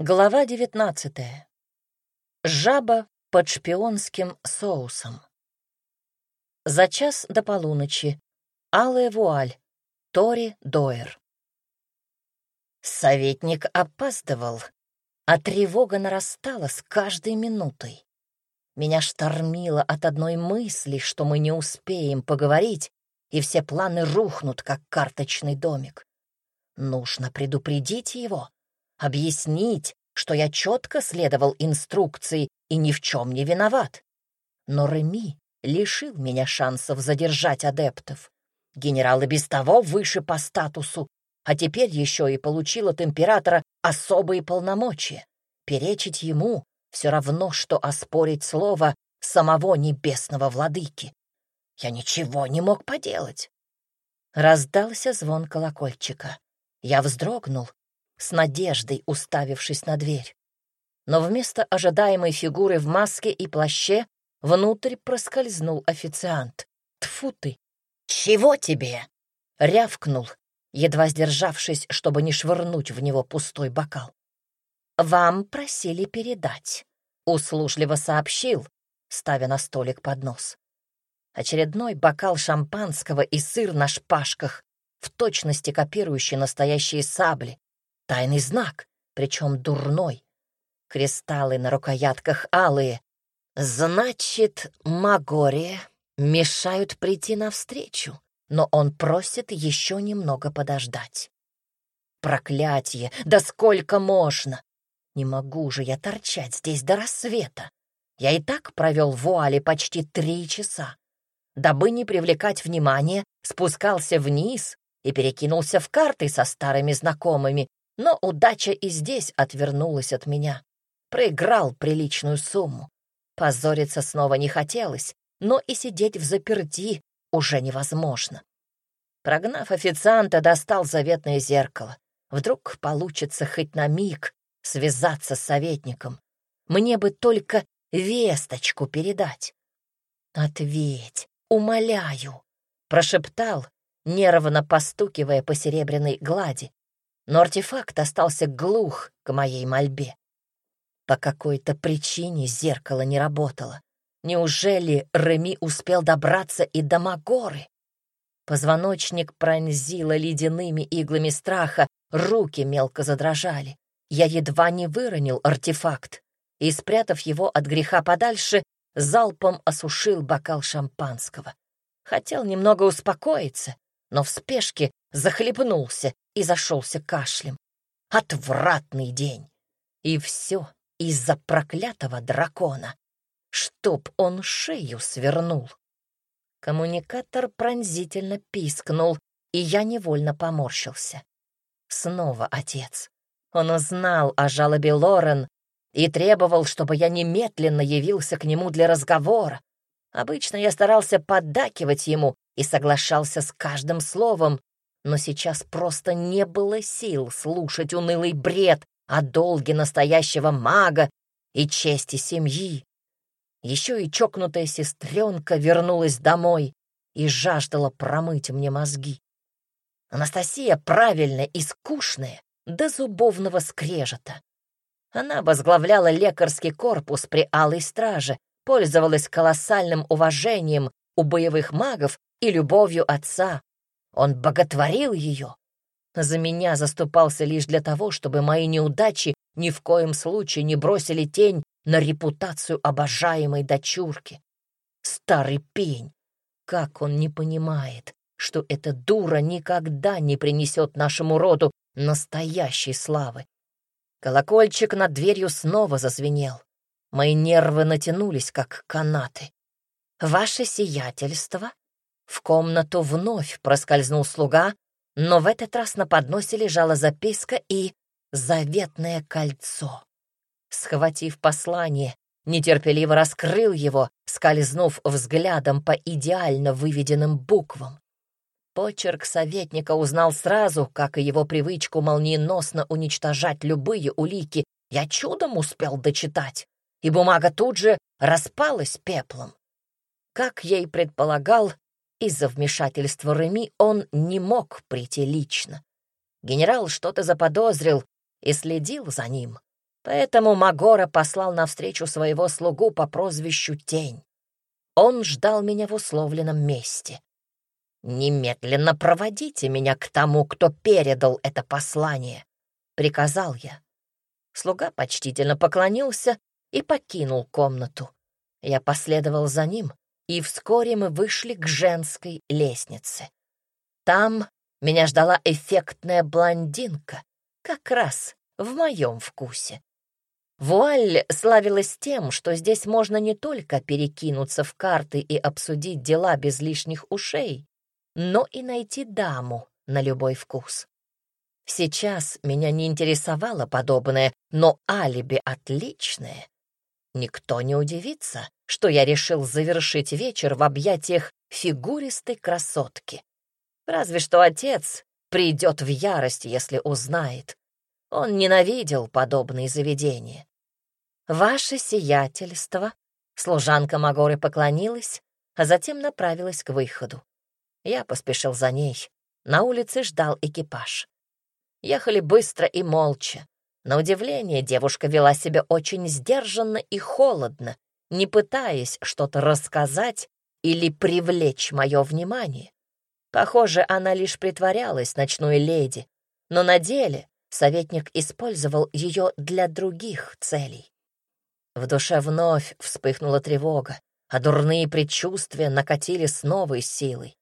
Глава девятнадцатая. Жаба под шпионским соусом. За час до полуночи. Алая вуаль. Тори Дойер. Советник опаздывал, а тревога нарастала с каждой минутой. Меня штормило от одной мысли, что мы не успеем поговорить, и все планы рухнут, как карточный домик. Нужно предупредить его, объяснить, что я четко следовал инструкции и ни в чем не виноват. Но Реми лишил меня шансов задержать адептов. Генерал и без того выше по статусу, а теперь еще и получил от императора особые полномочия. Перечить ему все равно, что оспорить слово самого небесного владыки. Я ничего не мог поделать. Раздался звон колокольчика. Я вздрогнул, с надеждой уставившись на дверь. Но вместо ожидаемой фигуры в маске и плаще внутрь проскользнул официант. Тфу ты! «Чего тебе?» — рявкнул, едва сдержавшись, чтобы не швырнуть в него пустой бокал. «Вам просили передать», — услужливо сообщил, ставя на столик поднос. Очередной бокал шампанского и сыр на шпажках, в точности копирующий настоящие сабли. Тайный знак, причем дурной. Кристаллы на рукоятках алые. Значит, Магория мешают прийти навстречу, но он просит еще немного подождать. Проклятие! Да сколько можно! Не могу же я торчать здесь до рассвета. Я и так провел в вуале почти три часа. Дабы не привлекать внимания, спускался вниз и перекинулся в карты со старыми знакомыми, но удача и здесь отвернулась от меня. Проиграл приличную сумму. Позориться снова не хотелось, но и сидеть в заперти уже невозможно. Прогнав официанта, достал заветное зеркало. Вдруг получится хоть на миг связаться с советником. Мне бы только весточку передать. «Ответь, умоляю!» — прошептал, нервно постукивая по серебряной глади. Но артефакт остался глух к моей мольбе. По какой-то причине зеркало не работало. Неужели Реми успел добраться и до Магоры? Позвоночник пронзило ледяными иглами страха, руки мелко задрожали. Я едва не выронил артефакт и, спрятав его от греха подальше, залпом осушил бокал шампанского. Хотел немного успокоиться, но в спешке захлебнулся и зашелся кашлем. Отвратный день! И все из-за проклятого дракона чтоб он шею свернул. Коммуникатор пронзительно пискнул, и я невольно поморщился. Снова отец. Он узнал о жалобе Лорен и требовал, чтобы я немедленно явился к нему для разговора. Обычно я старался поддакивать ему и соглашался с каждым словом, но сейчас просто не было сил слушать унылый бред о долге настоящего мага и чести семьи. Еще и чокнутая сестренка вернулась домой и жаждала промыть мне мозги. Анастасия правильная и скучная, до зубовного скрежета. Она возглавляла лекарский корпус при Алой Страже, пользовалась колоссальным уважением у боевых магов и любовью отца. Он боготворил ее. За меня заступался лишь для того, чтобы мои неудачи ни в коем случае не бросили тень на репутацию обожаемой дочурки. Старый пень! Как он не понимает, что эта дура никогда не принесет нашему роду настоящей славы. Колокольчик над дверью снова зазвенел. Мои нервы натянулись, как канаты. «Ваше сиятельство?» В комнату вновь проскользнул слуга, но в этот раз на подносе лежала записка и заветное кольцо. Схватив послание, нетерпеливо раскрыл его, скользнув взглядом по идеально выведенным буквам. Почерк советника узнал сразу, как и его привычку молниеносно уничтожать любые улики. Я чудом успел дочитать, и бумага тут же распалась пеплом. Как я и предполагал, из-за вмешательства Реми он не мог прийти лично. Генерал что-то заподозрил и следил за ним. Поэтому Магора послал навстречу своего слугу по прозвищу Тень. Он ждал меня в условленном месте. «Немедленно проводите меня к тому, кто передал это послание», — приказал я. Слуга почтительно поклонился и покинул комнату. Я последовал за ним, и вскоре мы вышли к женской лестнице. Там меня ждала эффектная блондинка, как раз в моем вкусе. Вуаль славилась тем, что здесь можно не только перекинуться в карты и обсудить дела без лишних ушей, но и найти даму на любой вкус. Сейчас меня не интересовало подобное, но алиби отличное. Никто не удивится, что я решил завершить вечер в объятиях фигуристой красотки. Разве что отец придет в ярость, если узнает. Он ненавидел подобные заведения. «Ваше сиятельство!» Служанка Магоры поклонилась, а затем направилась к выходу. Я поспешил за ней. На улице ждал экипаж. Ехали быстро и молча. На удивление девушка вела себя очень сдержанно и холодно, не пытаясь что-то рассказать или привлечь мое внимание. Похоже, она лишь притворялась ночной леди, но на деле советник использовал ее для других целей. В душе вновь вспыхнула тревога, а дурные предчувствия накатили с новой силой.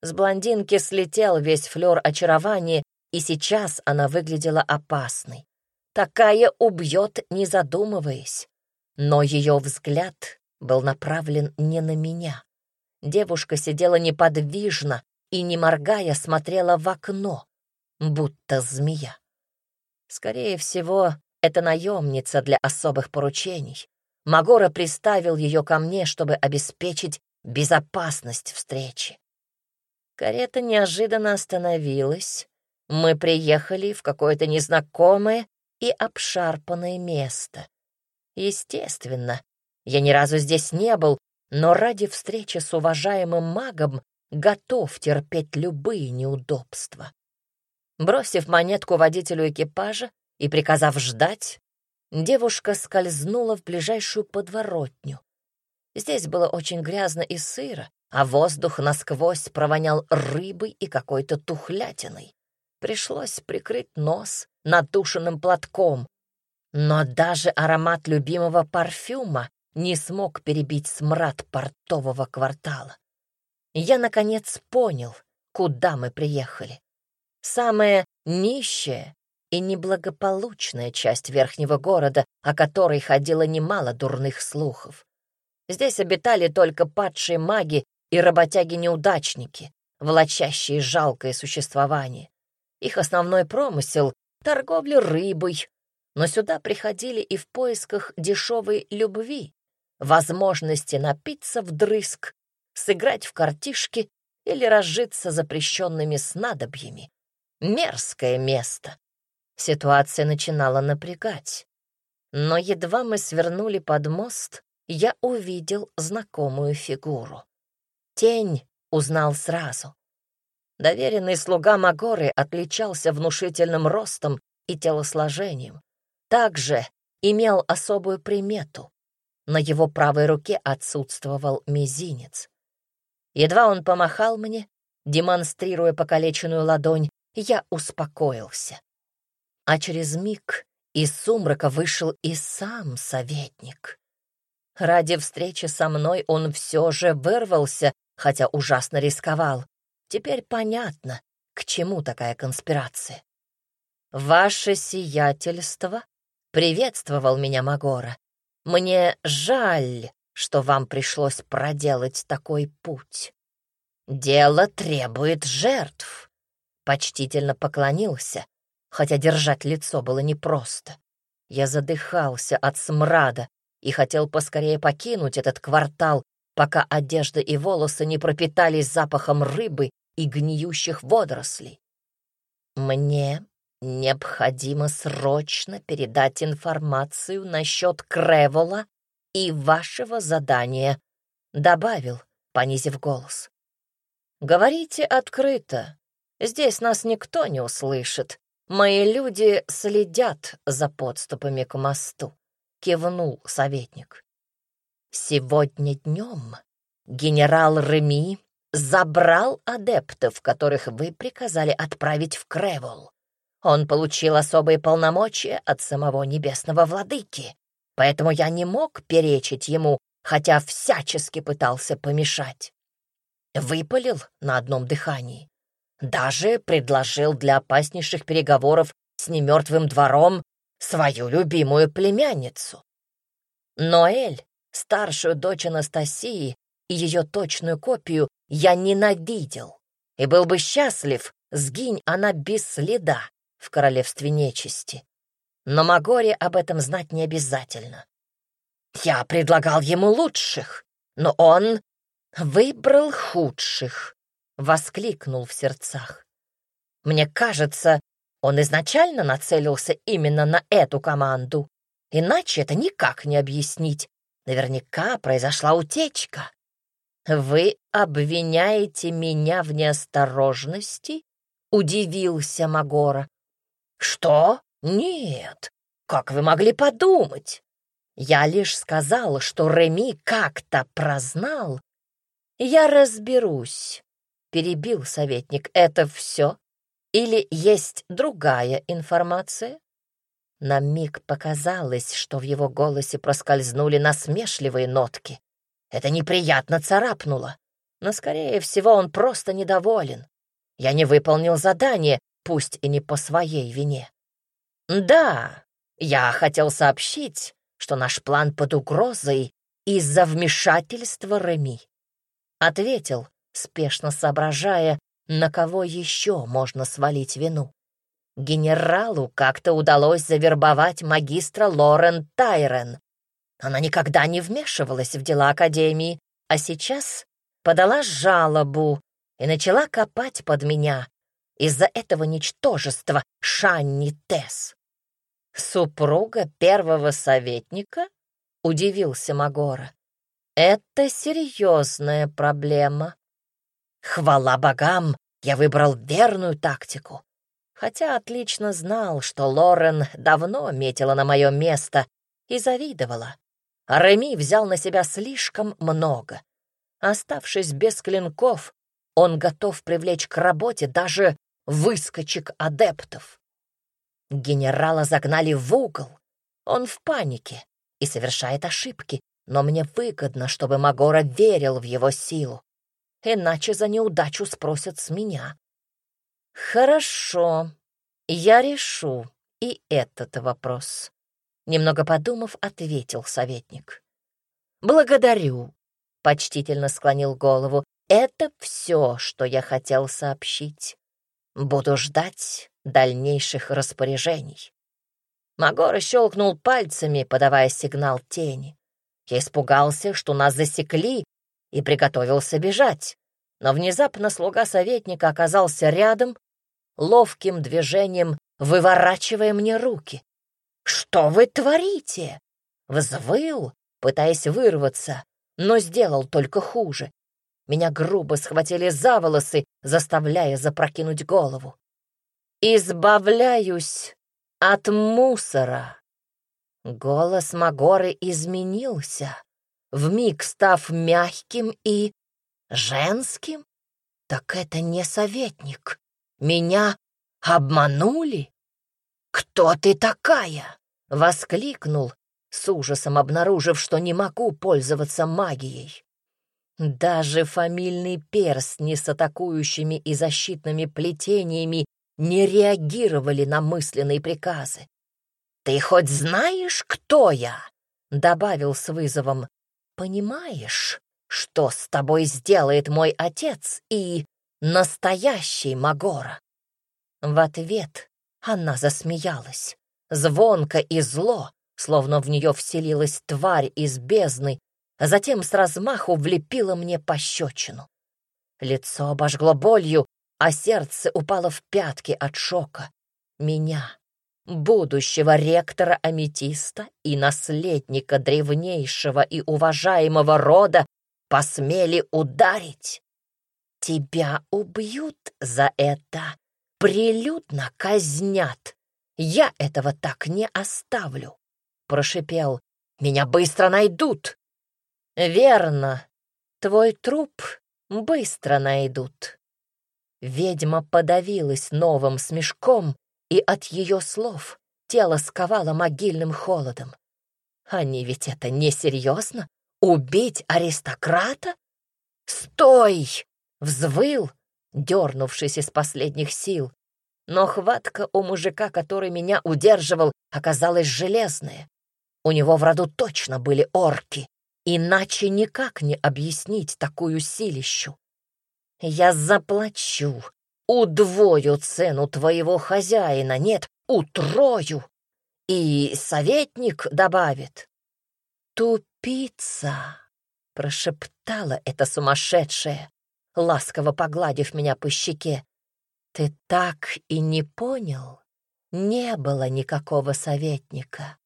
С блондинки слетел весь флёр очарования, и сейчас она выглядела опасной. Такая убьет, не задумываясь. Но ее взгляд был направлен не на меня. Девушка сидела неподвижно и, не моргая, смотрела в окно, будто змея. Скорее всего, это наемница для особых поручений. Магора приставил ее ко мне, чтобы обеспечить безопасность встречи. Карета неожиданно остановилась. Мы приехали в какое-то незнакомое и обшарпанное место. Естественно, я ни разу здесь не был, но ради встречи с уважаемым магом готов терпеть любые неудобства. Бросив монетку водителю экипажа, и, приказав ждать, девушка скользнула в ближайшую подворотню. Здесь было очень грязно и сыро, а воздух насквозь провонял рыбой и какой-то тухлятиной. Пришлось прикрыть нос надушенным платком. Но даже аромат любимого парфюма не смог перебить смрад портового квартала. Я, наконец, понял, куда мы приехали. Самое нищее и неблагополучная часть верхнего города, о которой ходило немало дурных слухов. Здесь обитали только падшие маги и работяги-неудачники, влачащие жалкое существование. Их основной промысел — торговля рыбой, но сюда приходили и в поисках дешевой любви, возможности напиться вдрызг, сыграть в картишки или разжиться запрещенными снадобьями. Мерзкое место. Ситуация начинала напрягать. Но едва мы свернули под мост, я увидел знакомую фигуру. Тень узнал сразу. Доверенный слуга Магоры отличался внушительным ростом и телосложением. Также имел особую примету. На его правой руке отсутствовал мизинец. Едва он помахал мне, демонстрируя покалеченную ладонь, я успокоился. А через миг из сумрака вышел и сам советник. Ради встречи со мной он все же вырвался, хотя ужасно рисковал. Теперь понятно, к чему такая конспирация. «Ваше сиятельство?» — приветствовал меня Магора. «Мне жаль, что вам пришлось проделать такой путь. Дело требует жертв». Почтительно поклонился, хотя держать лицо было непросто. Я задыхался от смрада и хотел поскорее покинуть этот квартал, пока одежда и волосы не пропитались запахом рыбы и гниющих водорослей. Мне необходимо срочно передать информацию насчет Кревола и вашего задания, добавил, понизив голос. Говорите открыто. Здесь нас никто не услышит, «Мои люди следят за подступами к мосту», — кивнул советник. «Сегодня днем генерал Реми забрал адептов, которых вы приказали отправить в Кревол. Он получил особые полномочия от самого небесного владыки, поэтому я не мог перечить ему, хотя всячески пытался помешать. Выпалил на одном дыхании. Даже предложил для опаснейших переговоров с немертвым двором свою любимую племянницу. Ноэль, старшую дочь Анастасии и ее точную копию, я ненавидел и был бы счастлив, сгинь она без следа в королевстве нечисти. Но Магоре об этом знать не обязательно. Я предлагал ему лучших, но он выбрал худших воскликнул в сердцах. Мне кажется, он изначально нацелился именно на эту команду. Иначе это никак не объяснить. Наверняка произошла утечка. Вы обвиняете меня в неосторожности? Удивился Магора. Что? Нет. Как вы могли подумать? Я лишь сказал, что Реми как-то прознал. Я разберусь перебил советник. «Это все? Или есть другая информация?» На миг показалось, что в его голосе проскользнули насмешливые нотки. Это неприятно царапнуло, но, скорее всего, он просто недоволен. Я не выполнил задание, пусть и не по своей вине. «Да, я хотел сообщить, что наш план под угрозой из-за вмешательства Реми», — ответил, спешно соображая, на кого еще можно свалить вину. Генералу как-то удалось завербовать магистра Лорен Тайрен. Она никогда не вмешивалась в дела Академии, а сейчас подала жалобу и начала копать под меня из-за этого ничтожества Шанни Тесс. «Супруга первого советника?» — удивился Магора. «Это серьезная проблема. Хвала богам, я выбрал верную тактику. Хотя отлично знал, что Лорен давно метила на мое место и завидовала. Реми взял на себя слишком много. Оставшись без клинков, он готов привлечь к работе даже выскочек адептов. Генерала загнали в угол. Он в панике и совершает ошибки, но мне выгодно, чтобы Магора верил в его силу иначе за неудачу спросят с меня. Хорошо, я решу и этот вопрос. Немного подумав, ответил советник. Благодарю, почтительно склонил голову. Это все, что я хотел сообщить. Буду ждать дальнейших распоряжений. Магора щелкнул пальцами, подавая сигнал тени. Я испугался, что нас засекли и приготовился бежать. Но внезапно слуга советника оказался рядом, ловким движением выворачивая мне руки. «Что вы творите?» Взвыл, пытаясь вырваться, но сделал только хуже. Меня грубо схватили за волосы, заставляя запрокинуть голову. «Избавляюсь от мусора!» Голос Магоры изменился, вмиг став мягким и женским? Так это не советник. Меня обманули? Кто ты такая? Воскликнул, с ужасом обнаружив, что не могу пользоваться магией. Даже фамильный перстни с атакующими и защитными плетениями не реагировали на мысленные приказы. «Ты хоть знаешь, кто я?» — добавил с вызовом. «Понимаешь, что с тобой сделает мой отец и настоящий Магора?» В ответ она засмеялась, звонко и зло, словно в нее вселилась тварь из бездны, а затем с размаху влепила мне пощечину. Лицо обожгло болью, а сердце упало в пятки от шока. Меня, будущего ректора Аметиста и наследника древнейшего и уважаемого рода, посмели ударить. Тебя убьют за это, прилюдно казнят. Я этого так не оставлю, — прошипел. Меня быстро найдут. Верно, твой труп быстро найдут. Ведьма подавилась новым смешком, и от ее слов тело сковало могильным холодом. Они ведь это несерьезно? Убить аристократа? «Стой!» — взвыл, дернувшись из последних сил. Но хватка у мужика, который меня удерживал, оказалась железная. У него в роду точно были орки, иначе никак не объяснить такую силищу. Я заплачу, удвою цену твоего хозяина, нет, утрою. И советник добавит. Тупица, прошептала эта сумасшедшая, ласково погладив меня по щеке. Ты так и не понял? Не было никакого советника.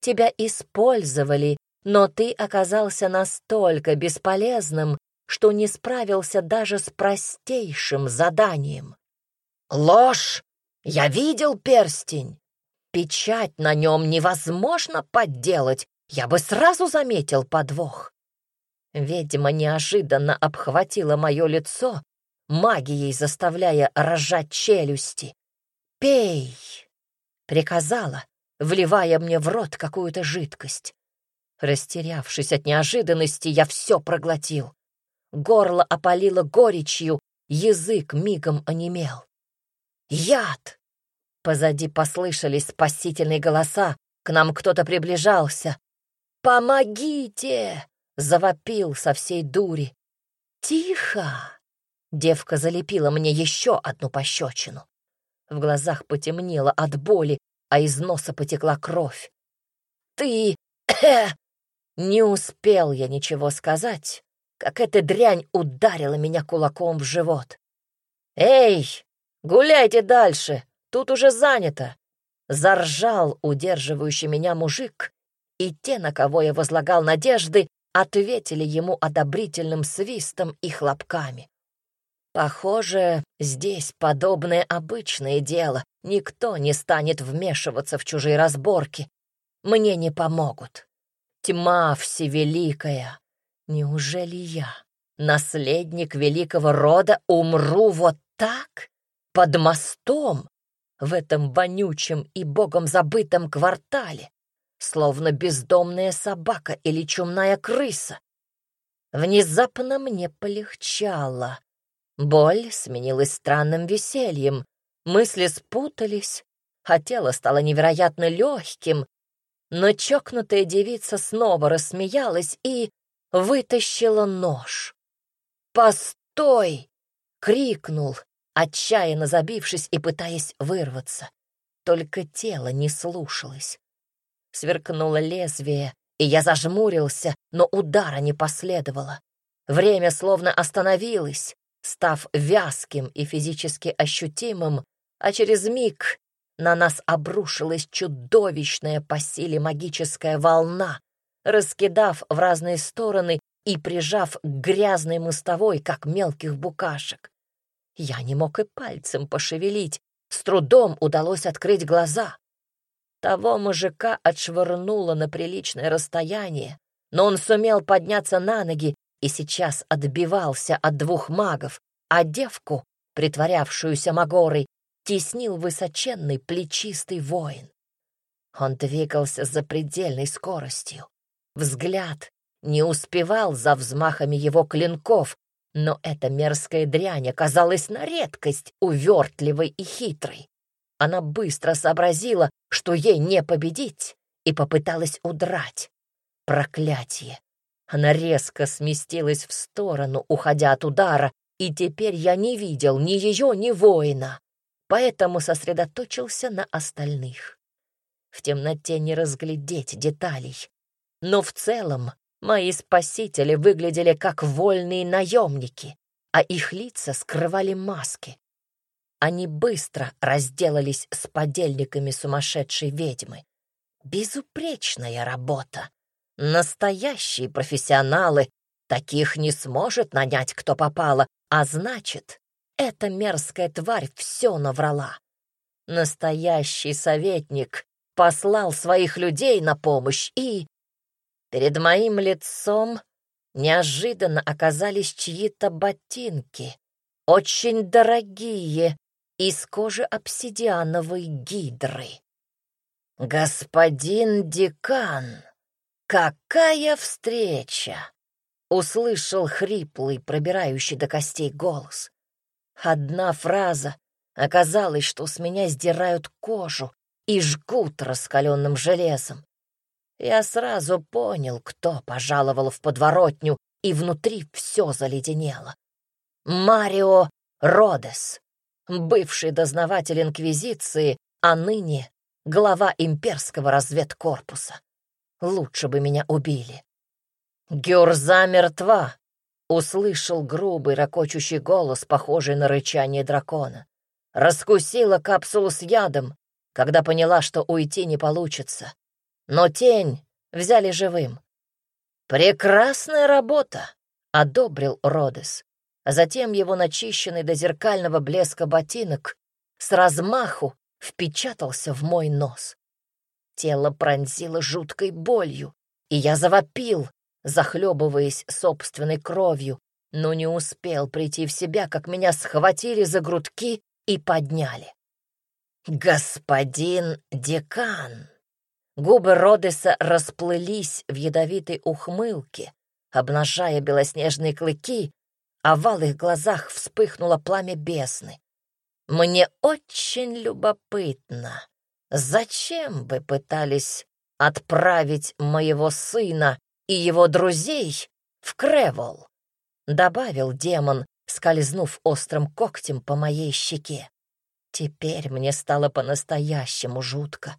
Тебя использовали, но ты оказался настолько бесполезным, что не справился даже с простейшим заданием. Ложь! Я видел перстень. Печать на нем невозможно подделать, я бы сразу заметил подвох. Ведьма неожиданно обхватила мое лицо, магией заставляя рожать челюсти. «Пей!» — приказала, вливая мне в рот какую-то жидкость. Растерявшись от неожиданности, я все проглотил. Горло опалило горечью, язык мигом онемел. «Яд!» Позади послышались спасительные голоса, к нам кто-то приближался. «Помогите!» — завопил со всей дури. «Тихо!» — девка залепила мне еще одну пощечину. В глазах потемнело от боли, а из носа потекла кровь. «Ты...» Не успел я ничего сказать, как эта дрянь ударила меня кулаком в живот. «Эй, гуляйте дальше, тут уже занято!» Заржал удерживающий меня мужик, и те, на кого я возлагал надежды, ответили ему одобрительным свистом и хлопками. Похоже, здесь подобное обычное дело. Никто не станет вмешиваться в чужие разборки. Мне не помогут. Тьма всевеликая. Неужели я, наследник великого рода, умру вот так? Под мостом? В этом вонючем и богом забытом квартале? Словно бездомная собака или чумная крыса? Внезапно мне полегчало. Боль сменилась странным весельем, мысли спутались, а тело стало невероятно легким, но чокнутая девица снова рассмеялась и вытащила нож. «Постой!» — крикнул, отчаянно забившись и пытаясь вырваться. Только тело не слушалось. Сверкнуло лезвие, и я зажмурился, но удара не последовало. Время словно остановилось, став вязким и физически ощутимым, а через миг на нас обрушилась чудовищная по силе магическая волна, раскидав в разные стороны и прижав к грязной мостовой, как мелких букашек. Я не мог и пальцем пошевелить, с трудом удалось открыть глаза. Того мужика отшвырнуло на приличное расстояние, но он сумел подняться на ноги и сейчас отбивался от двух магов, а девку, притворявшуюся Магорой, теснил высоченный плечистый воин. Он двигался за предельной скоростью. Взгляд не успевал за взмахами его клинков, но эта мерзкая дрянь оказалась на редкость увертливой и хитрой. Она быстро сообразила, что ей не победить, и попыталась удрать. Проклятие! Она резко сместилась в сторону, уходя от удара, и теперь я не видел ни ее, ни воина, поэтому сосредоточился на остальных. В темноте не разглядеть деталей, но в целом мои спасители выглядели как вольные наемники, а их лица скрывали маски. Они быстро разделались с подельниками сумасшедшей ведьмы. Безупречная работа. Настоящие профессионалы. Таких не сможет нанять кто попало, а значит, эта мерзкая тварь все наврала. Настоящий советник послал своих людей на помощь, и... Перед моим лицом неожиданно оказались чьи-то ботинки, очень дорогие, из кожи обсидиановой гидры. «Господин декан, какая встреча!» — услышал хриплый, пробирающий до костей голос. Одна фраза оказалось, что с меня сдирают кожу и жгут раскаленным железом. Я сразу понял, кто пожаловал в подворотню, и внутри все заледенело. Марио Родес, бывший дознаватель Инквизиции, а ныне глава имперского разведкорпуса. Лучше бы меня убили. «Гюрза мертва!» — услышал грубый, ракочущий голос, похожий на рычание дракона. Раскусила капсулу с ядом, когда поняла, что уйти не получится. Но тень взяли живым. «Прекрасная работа!» — одобрил Родес. А затем его начищенный до зеркального блеска ботинок с размаху впечатался в мой нос. Тело пронзило жуткой болью, и я завопил, захлебываясь собственной кровью, но не успел прийти в себя, как меня схватили за грудки и подняли. «Господин декан!» Губы Родеса расплылись в ядовитой ухмылке, обнажая белоснежные клыки, а в алых глазах вспыхнуло пламя бесны. Мне очень любопытно, зачем вы пытались отправить моего сына и его друзей в Кревол? Добавил демон, скользнув острым когтем по моей щеке. Теперь мне стало по-настоящему жутко.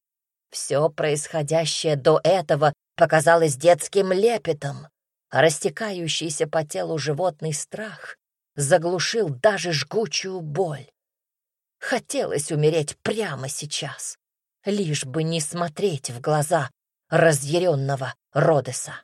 Все происходящее до этого показалось детским лепетом, растекающийся по телу животный страх заглушил даже жгучую боль. Хотелось умереть прямо сейчас, лишь бы не смотреть в глаза разъяренного Родеса.